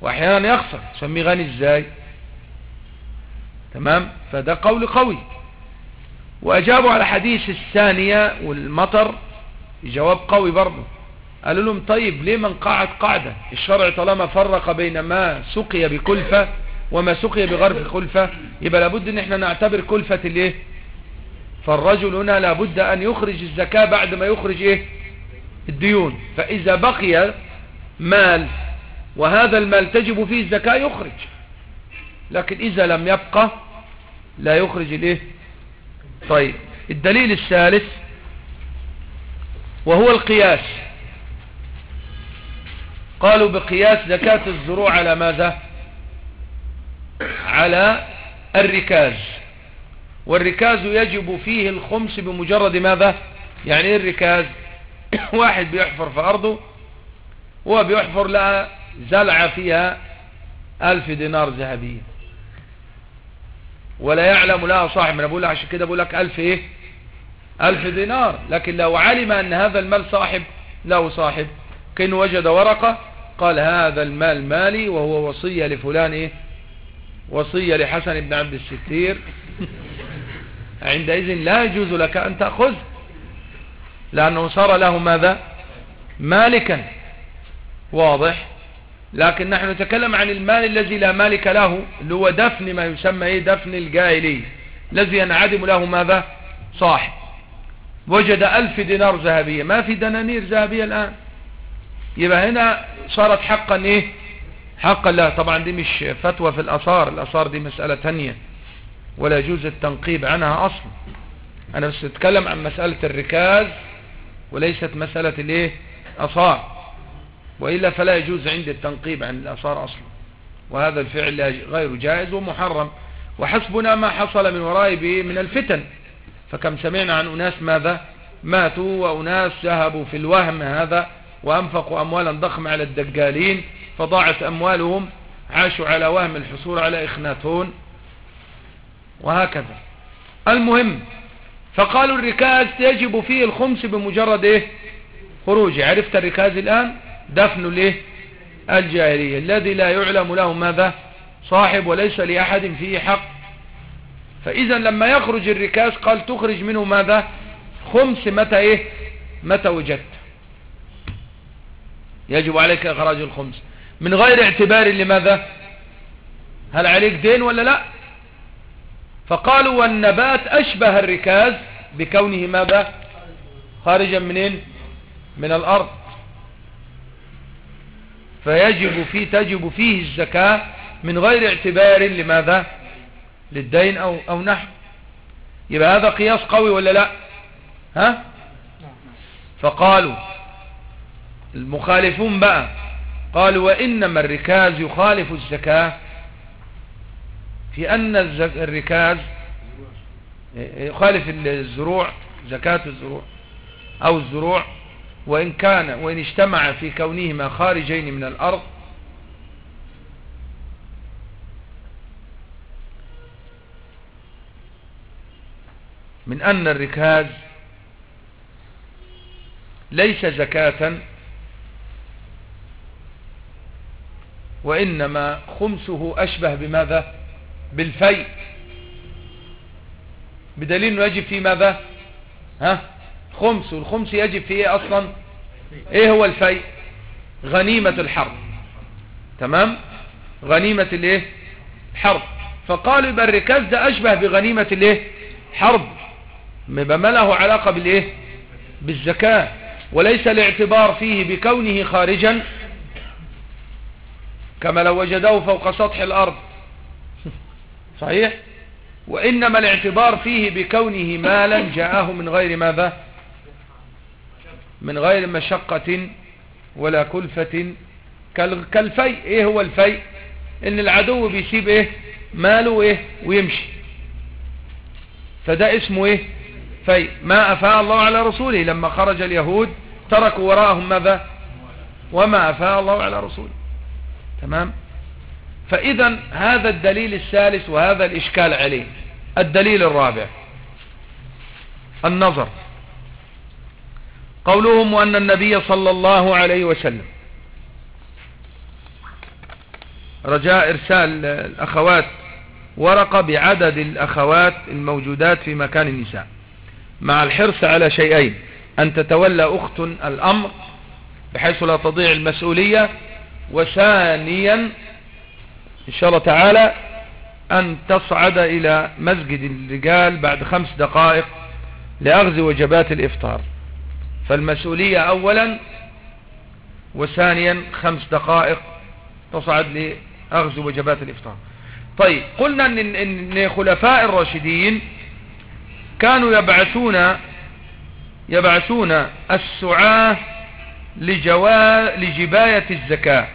وأحيانا يخسر. تسميه غني إزاي؟ تمام؟ فده قول قوي. وأجابوا على حديث الثانية والمطر. جواب قوي برضه. قالوا لهم طيب ليه من قاعد قاعدة؟ الشرع طالما فرق بين ما سقي بكلفة وما سقي بغرف كلفة يبقى لابد إن إحنا نعتبر كلفة الإيه؟ فالرجل هنا لابد أن يخرج الزكاة بعد ما يخرج إيه؟ الديون. فإذا بقي مال وهذا المال تجب فيه الزكاة يخرج. لكن إذا لم يبقى لا يخرج الإيه؟ طيب الدليل الثالث وهو القياس. قالوا بقياس زكاة الزروع على ماذا؟ على الركاز. والركاز يجب فيه الخمس بمجرد ماذا؟ يعني الركاز واحد بيحفر في أرضه هو بيحفر لها زلعة فيها ألف دينار ذهبية ولا يعلم لها صاحب أنا بقول عشان كده بقول لك ألف إيه؟ ألف دينار. لكن لو علم أن هذا المال صاحب له صاحب. كان وجد ورقة قال هذا المال مالي وهو وصية لفلان إيه؟ وصية لحسن بن عبد الستير. عندئذ لا يجوز لك أن تأخذ لأنه صار له ماذا؟ مالكا. واضح؟ لكن نحن نتكلم عن المال الذي لا مالك له اللي هو دفن ما يسمى إيه؟ دفن الجاهلي. الذي ينعدم له ماذا؟ صاحب. وجد ألف دينار ذهبية. ما في دنانير ذهبية الآن. يبقى هنا صارت حقا إيه؟ حقا لا طبعا دي مش فتوى في الأثار. الأثار دي مسألة تانية ولا يجوز التنقيب عنها أصلا. أنا بس أتكلم عن مسألة الركاز وليست مسألة الإيه؟ أثار. وإلا فلا يجوز عند التنقيب عن الأثار أصلا. وهذا الفعل غير جائز ومحرم. وحسبنا ما حصل من ورائه من الفتن. فكم سمعنا عن أناس ماذا؟ ماتوا وأناس ذهبوا في الوهم هذا وأنفقوا أموالا ضخمة على الدجالين. فضاعت أموالهم عاشوا على وهم الحصول على إخناتون وهكذا. المهم فقالوا الركاز يجب فيه الخمس بمجرد إيه؟ خروجه عرفت الركاز الآن؟ دفن له الجاهلية. الذي لا يعلم له ماذا؟ صاحب وليس لأحد فيه حق. فإذا لما يخرج الركاز قال تخرج منه ماذا؟ خمس متى إيه؟ متى وجدت. يجب عليك إخراج الخمس. من غير اعتبار لماذا؟ هل عليك دين ولا لا؟ فقالوا والنبات أشبه الركاز بكونه ماذا؟ خارجا منين؟ من الأرض. فيجب فيه تجب فيه الزكاة من غير اعتبار لماذا؟ للدين أو, أو نحو. يبقى هذا قياس قوي ولا لا؟ ها؟ فقالوا المخالفون بقى قالوا وإنما الركاز يخالف الزكاة في أن الركاز يخالف الزروع زكاة الزروع أو الزروع وإن كان وإن اجتمع في كونهما خارجين من الأرض. من أن الركاز ليس زكاة وإنما خمسه أشبه بماذا؟ بالفيء. بدليل أنه يجب فيه ماذا؟ ها؟ خمس والخمس يجب فيه إيه أصلا؟ إيه هو الفيء؟ غنيمة الحرب. تمام؟ غنيمة الإيه؟ حرب. فقالوا يبقى الركاز ده أشبه بغنيمة الإيه؟ حرب. ما له علاقة بالإيه؟ بالزكاة. وليس الاعتبار فيه بكونه خارجا كما لو وجدوه فوق سطح الأرض. صحيح؟ وإنما الاعتبار فيه بكونه مالا جاءه من غير ماذا؟ من غير مشقة ولا كلفة. كالفي إيه هو الفي إن العدو بيسيب إيه؟ ماله إيه؟ ويمشي. فده اسمه إيه؟ في ما أفاء الله على رسوله. لما خرج اليهود تركوا وراءهم ماذا؟ وما أفاء الله على رسوله. تمام؟ فإذا هذا الدليل الثالث وهذا الإشكال عليه. الدليل الرابع. النظر. قولهم أن النبي صلى الله عليه وسلم. رجاء إرسال الأخوات ورقة بعدد الأخوات الموجودات في مكان النساء. مع الحرص على شيئين. أن تتولى أخت الأمر بحيث لا تضيع المسؤولية وثانيا إن شاء الله تعالى أن تصعد إلى مسجد الرجال بعد خمس دقائق لأخذ وجبات الإفطار. فالمسؤولية أولا وثانيا خمس دقائق تصعد لأخذ وجبات الإفطار. طيب قلنا أن خلفاء الراشدين كانوا يبعثون يبعثون السعاة لجوا لجباية الزكاة.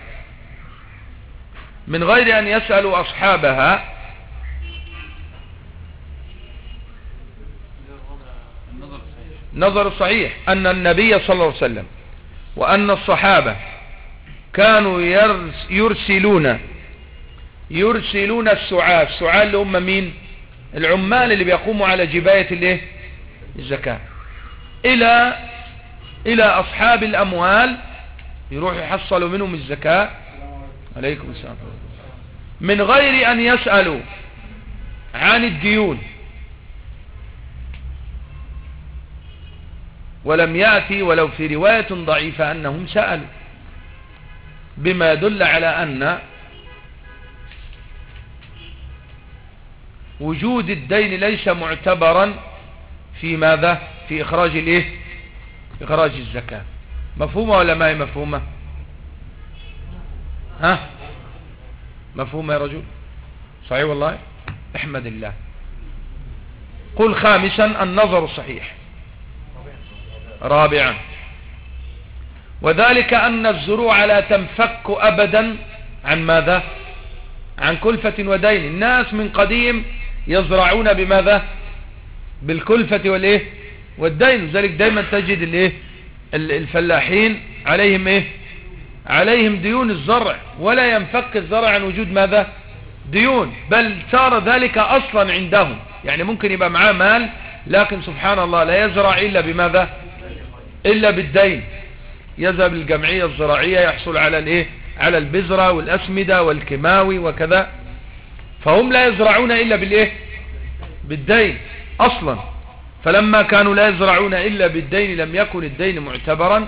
من غير أن يسألوا أصحابها. نظر صحيح أن النبي صلى الله عليه وسلم وأن الصحابة كانوا يرسلون يرسلون السعاة. السعاة اللي هم مين؟ العمال اللي بيقوموا على جباية الايه؟ الزكاة. إلى إلى أصحاب الأموال يروحوا يحصلوا منهم الزكاة. عليكم السلام. من غير أن يسألوا عن الديون. ولم يأتي ولو في رواية ضعيفة أنهم سألوا. بما يدل على أن وجود الدين ليس معتبرا في ماذا؟ في إخراج الإيه؟ إخراج الزكاة. مفهومة ولا ما هي مفهومة؟ ها؟ مفهومة يا رجل؟ صحيح والله؟ احمد الله. قل خامسا النظر الصحيح رابعا. وذلك أن الزروع لا تنفك أبدا عن ماذا؟ عن كلفة ودين. الناس من قديم يزرعون بماذا؟ بالكلفة والإيه؟ والدين. لذلك دايما تجد الإيه؟ الفلاحين عليهم إيه؟ عليهم ديون الزرع ولا ينفك الزرع عن وجود ماذا؟ ديون بل صار ذلك أصلا عندهم. يعني ممكن يبقى معاه مال لكن سبحان الله لا يزرع إلا بماذا؟ إلا بالدين. يذهب للجمعية الزراعية يحصل على الإيه؟ على البذرة والأسمدة والكيماوي وكذا. فهم لا يزرعون إلا بالإيه؟ بالدين أصلا. فلما كانوا لا يزرعون إلا بالدين لم يكن الدين معتبرا.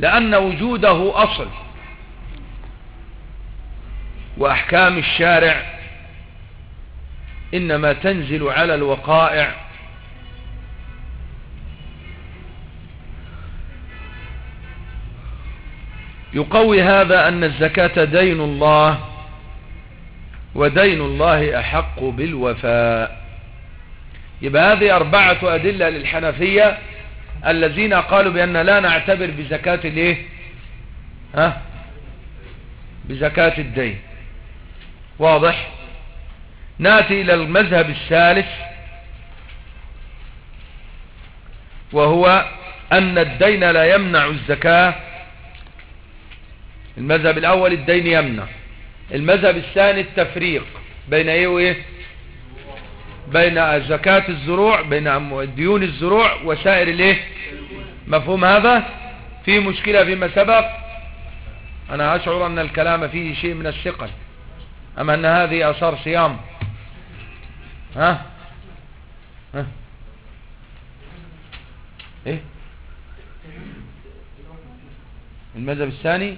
لأن وجوده أصل. وأحكام الشارع إنما تنزل على الوقائع. يقوي هذا أن الزكاة دين الله ودين الله أحق بالوفاء. يبقى هذه أربعة أدلة للحنفية الذين قالوا بأن لا نعتبر بزكاة الإيه؟ ها؟ بزكاة الدين. واضح؟ ناتي إلى المذهب الثالث وهو أن الدين لا يمنع الزكاة. المذهب الأول الدين يمنع. المذهب الثاني التفريق بين إيه وإيه؟ بين زكاة الزروع بين ديون الزروع وسائر الايه؟ مفهوم هذا؟ في مشكلة فيما سبق؟ أنا أشعر أن الكلام فيه شيء من الثقل اما أن هذه آثار صيام؟ ها؟ ها؟ إيه؟ المذهب الثاني؟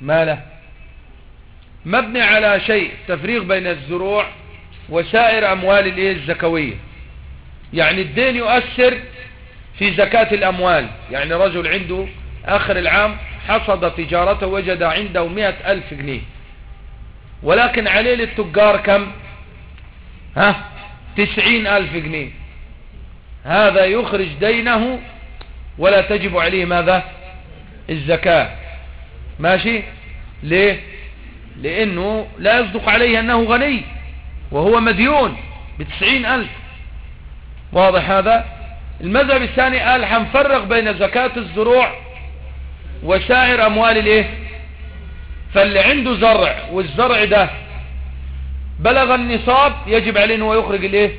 ما له؟ مبني على شيء تفريق بين الزروع وسائر أموال الإيه؟ الزكوية. يعني الدين يؤثر في زكاة الأموال. يعني رجل عنده آخر العام حصد تجارته وجد عنده مئة ألف جنيه. ولكن عليه للتجار كم؟ ها؟ تسعين ألف جنيه. هذا يخرج دينه ولا تجب عليه ماذا؟ الزكاة. ماشي؟ ليه؟ لأنه لا يصدق عليه أنه غني. وهو مديون بتسعين ألف. واضح هذا؟ المذهب الثاني قال هنفرق بين زكاة الزروع وسائر أموال الإيه؟ فاللي عنده زرع والزرع ده بلغ النصاب يجب عليه انه يخرج الإيه؟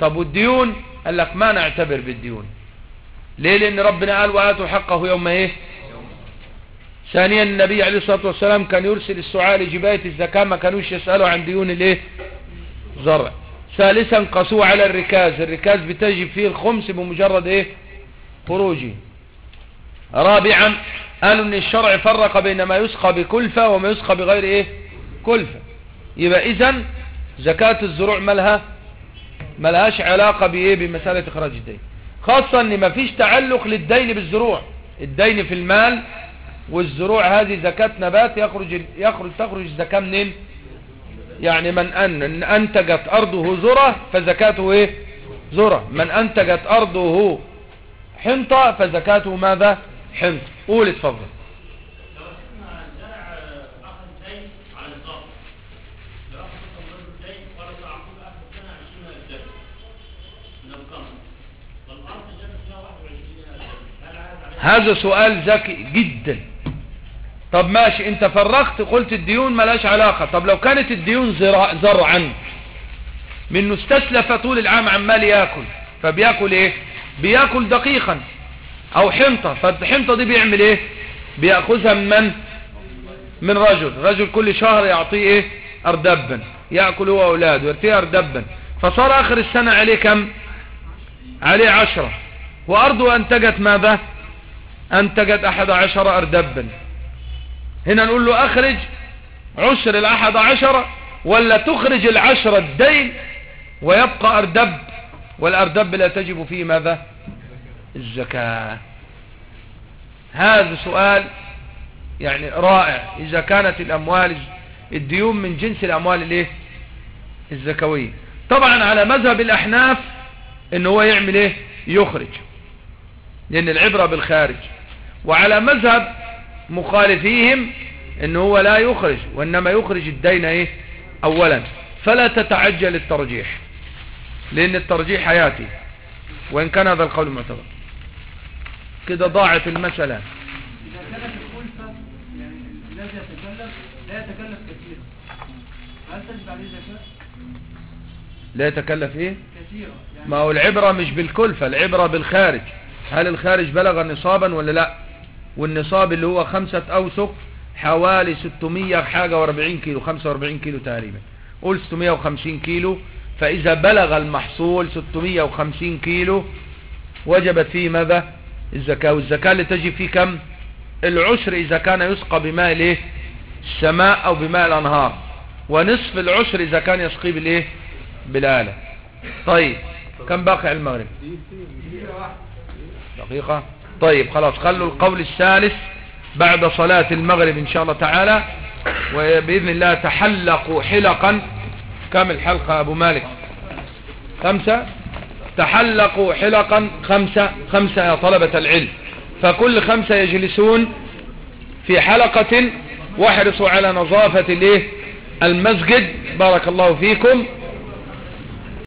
طب والديون؟ قال لك ما نعتبر بالديون. ليه؟ لأن ربنا قال وآتوا حقه يوم إيه؟ ثانيا النبي عليه الصلاة والسلام كان يرسل السعاء لجباية الزكاة ما كانوش يسألوا عن ديون الإيه؟ زرع. ثالثا قسوا على الركاز الركاز بتجب فيه الخمس بمجرد إيه؟ خروجه. رابعا قالوا إن الشرع فرق بين ما يسقى بكلفة وما يسقى بغير إيه؟ كلفة. يبقى اذا زكاة الزروع مالها ملهاش علاقة بإيه؟ بمسألة إخراج الدين. خاصة إن مفيش تعلق للدين بالزروع. الدين في المال والزروع هذه زكاة نبات يخرج يخرج تخرج الزكاة منين؟ يعني من أن أنتجت أرضه ذرة فزكاته إيه؟ ذرة من أنتجت أرضه حنطة فزكاته ماذا؟ حنطة قول اتفضل. لو سيدنا زرع اخذ دين على الضغط لو اخذ الرجل دين ورد عقود اخر سنه 20000 دين من القمر والارض جابت فيها 21000 دين هل هذا عليه هذا سؤال ذكي جدا. طب ماشي انت فرقت قلت الديون ملاش علاقة. طب لو كانت الديون زرع- زرعا منه استسلف طول العام عمال ياكل. فبياكل إيه؟ بياكل دقيقا. أو حنطة. فالحنطة دي بيعمل إيه؟ بيأخذها من من؟ من رجل. رجل كل شهر يعطيه إيه؟ اردبا. يأكل هو اولاده يرتيه اردبا. فصار آخر السنة عليه كم؟ عليه عشرة. وأرضه أنتجت ماذا؟ أنتجت أحد عشر اردبا. هنا نقول له أخرج عشر الأحد عشر ولا تخرج العشرة الدين ويبقى أردب والأردب لا تجب فيه ماذا؟ الزكاة. هذا سؤال يعني رائع. إذا كانت الأموال الديون من جنس الأموال الإيه؟ الزكوية. طبعا على مذهب الأحناف ان هو يعمل إيه؟ يخرج. لأن العبرة بالخارج. وعلى مذهب مخالفيهم ان هو لا يخرج وإنما يخرج الدين إيه؟ اولا. فلا تتعجل الترجيح لأن الترجيح حياتي وإن كان هذا القول معتبر. كده ضاعت المسألة. إذا كانت الخلفة يعني الذي يتكلف لا يتكلف كثيرا هل تجب عليه؟ لا يتكلف إيه؟ كثيرا يعني ما هو العبرة مش بالكلفة العبرة بالخارج. هل الخارج بلغ نصابا ولا لا؟ والنصاب اللي هو خمسة أوسق حوالي 600 حاجة و40 كيلو 45 كيلو تقريبا. قول 650 كيلو. فإذا بلغ المحصول 650 كيلو وجبت فيه ماذا؟ الزكاة. والزكاة اللي تجي فيه كم؟ العشر إذا كان يسقى بماء الايه السماء أو بماء الأنهار. ونصف العشر إذا كان يسقي بالايه بالآلة. طيب كم باقي على المغرب؟ دقيقة. طيب خلاص خلوا القول الثالث بعد صلاة المغرب إن شاء الله تعالى وبإذن الله تحلقوا حلقا. كم الحلقة أبو مالك؟ خمسة؟ تحلقوا حلقا خمسة خمسة يا طلبة العلم. فكل خمسة يجلسون في حلقة واحرصوا على نظافة الايه المسجد. بارك الله فيكم.